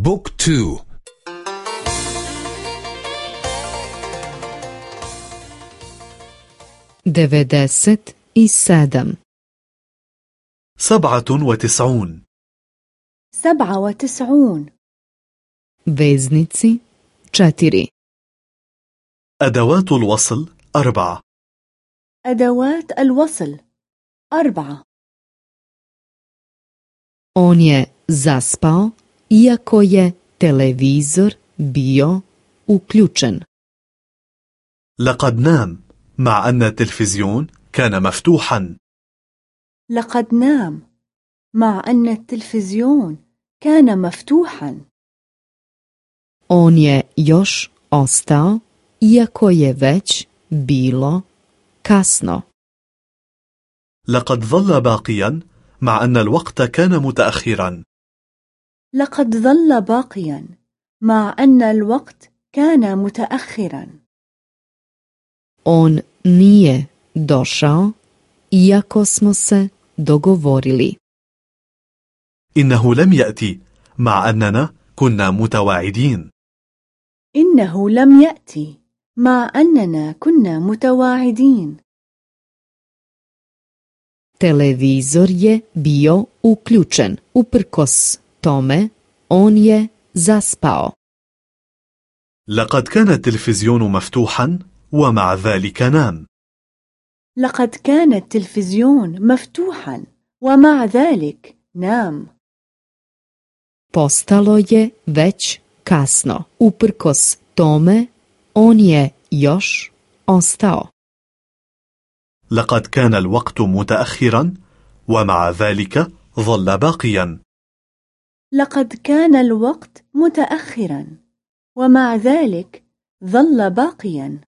بوك تو. i sedam سبعة وتسعون. سبعة وتسعون. veznici četiri أدوات الوصل أربعة. أدوات الوصل أربعة. On je zaspao iako je televizor bio uključen. لقد نام مع أن التلفزيون كان مفتوحا لقد نام مع أن التلفزيون كان مفتوحا On je još ostao iako je već bilo kasno. لقد ظل باقيا مع أن الوقت كان متأخرا لقد ظل باقيا مع أن الوقت كان متأخرا On nije došao iako smo se dogovorili. إنه لم يأتي مع أننا كنا متواعدين إنه لم يأتي مع أننا كنا متواعدين Televizor je bio uključen. Uprkos tome, on je zaspao. لقد كان التلفزيون مفتوحا ومع ذلك نام لقد كان التلفزيون مفتوحا ومع ذلك نام Postalo je već kasno. Uprkos tome, on je još ostao. لقد كان الوقت متأخرا ومع ذلك ظل باقيا لقد كان الوقت متأخرا ومع ذلك ظل باقيا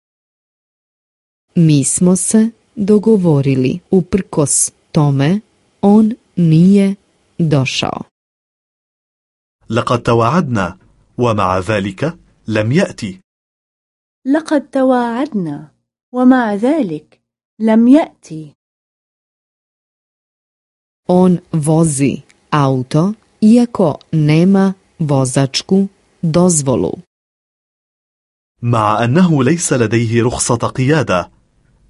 Mi smo se dogovorili. Uprkos tome, on nije došao. لقد تواعدنا ومع ذلك لم يأتي لقد تواعدنا ومع ذلك لم يأتي On vozi auto iako nema vozačku dozvolu. مع أنه ليس لديه رخصة قيادة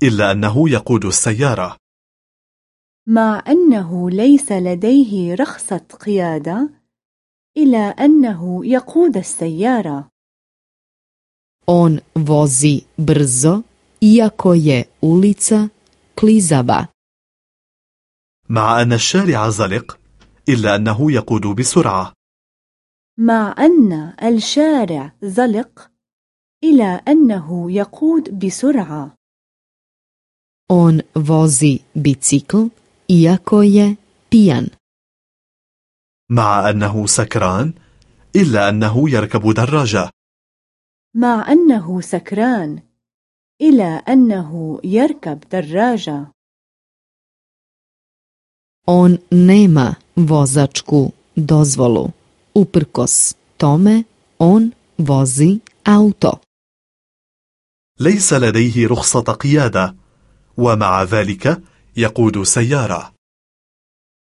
إلا أنه يقود السيارة مع أنه ليس لديه رخصة قيادة إلى أنه يقود السيارة On vozi brzo iako je ulica klizava. مع أن الشارع زلق إلا أنه يقود بسرعة. مع أن الشارع زلق إلى أنه يقود بسرعة. On vozi bicikl iako je pijan. مع أنه سكران إلا أنه يركب دراجة. مع أنه سكران إلى أنه يركب دراجة. On nema vozačku dozvolu. Uprkos tome, on vozi auto. ليس لديه رخصة قيادة ومع ذلك يقود سيارة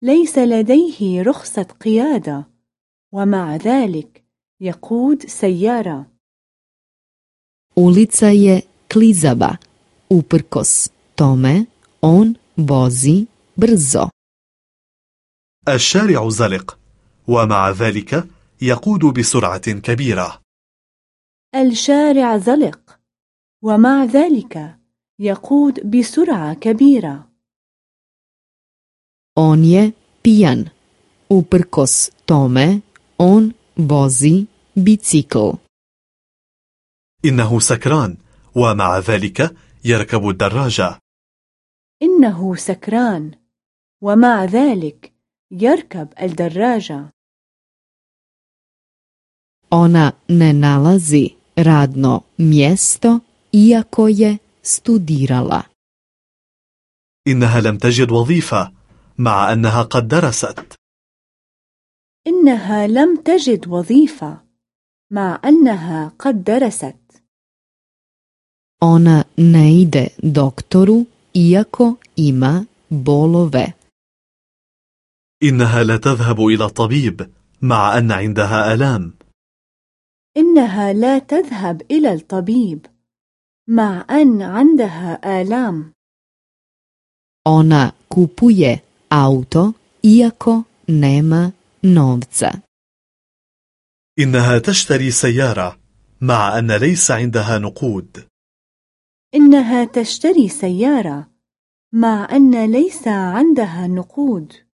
ليس لديه رخصة قيادة ومع ذلك يقود سيارة Ulica je klizava. Uprkos tome, on vozi brzo. الشارع زلق ومع ذلك يقود بسرعة كبيرة الشارع زلق ومع ذلك يقود بسرعة كبيرة On je pijan. Uprkos tome, on vozi bicikl. إنه سكران ومع ذلك يركب الدراجة إنه سكران ومع ذلك يركب الدراجة Ona ne nalazi radno mjesto iako je studirala. إنها لم تجد وظيفة مع أنها قد درست إنها لم تجد وظيفة مع أنها قد درست Ona ne ide doktoru iako ima bolove. إنها لا تذهب إلى الطبيب مع أن عندها ألام. إنها لا تذهب إلى الطبيب مع أن عندها آلام. Ona kupuje auto iako nema novca. إنها تشتري سيارة مع أن ليس عندها نقود. إنها تشتري سيارة مع أن ليس عندها نقود.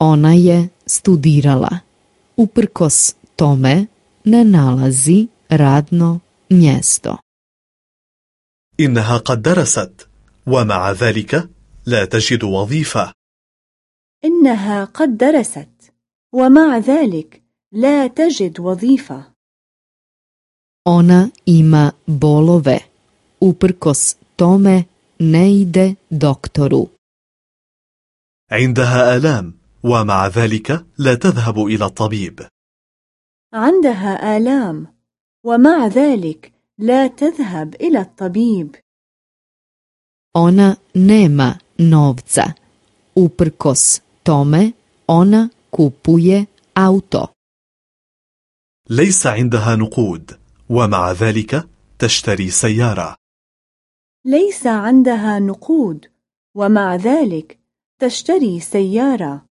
Ona je studirala. Uprkos tome ne nalazi radno mjesto. إنها قد درست ومع ذلك لا تجد وظيفة إنها قد درست ومع ذلك لا تجد وظيفة Ona ima bolove. Uprkos tome ne ide doktoru. عندها آلام ومع ذلك لا تذهب إلى الطبيب عندها آلام ومع ذلك لا تذهب إلى الطبيب Ona nema novca. Uprkos tome ona kupuje auto. ليس عندها نقود ومع ذلك تشتري سيارة ليس عندها نقود ومع ذلك تشتري سيارة